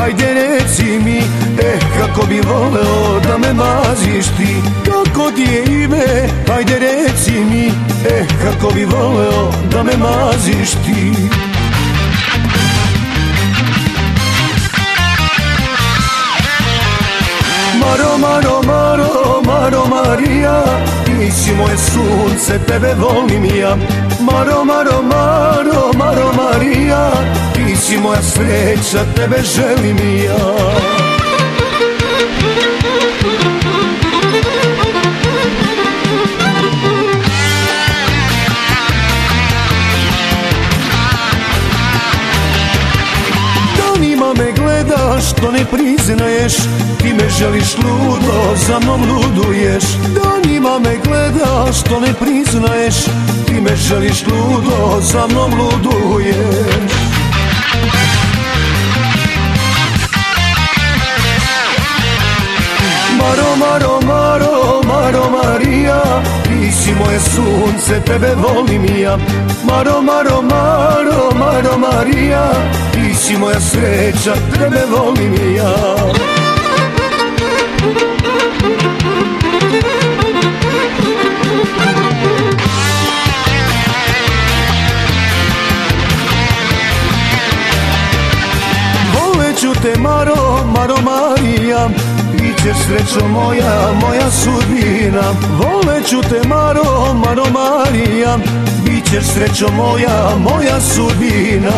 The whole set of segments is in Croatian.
Ajde reci mi, eh kako bi voleo da me maziš ti? Kako ti je ime, ajde reci mi, eh kako bi voleo da me maziš ti? Maro, Maro, Maro, Maro Marija Ti si moje sunce, tebe volim ja. Maro, Maro, Maro, Maro Marija si moja sreća, tebe želim ja. Danima me gledaš, to ne priznaješ. Ti me želiš ludo, za mnom luduješ. Danima me gledaš, to ne priznaješ. Ti me želiš ludo, za mnom luduješ moje sunce, tebe volim ja. Maro, Maro, Maro, Maro Marija Ti si moja sreća, tebe volim ja. Voleću te Maro, Maro Marija Bićeš srećo moja, moja sudbina Voleću te Maro, Maro Marija. Bićeš srećo moja, moja sudbina.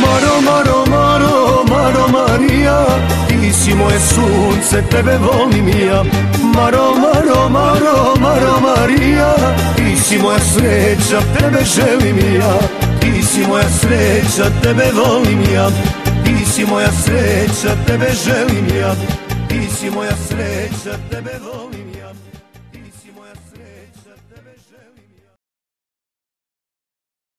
Maro, Maro, Maro, Maro Marija. Ti si moje sunce, tebe volim ja. Maro, Maro, Maro, Maro Marija. Ti si moja sreća, tebe želim ja. Ti si moja sreća, tebe volim ja si moja sreća, tebe želim ja, ti si moja sreća, tebe volim ja, ti si moja sreća, tebe želim ja.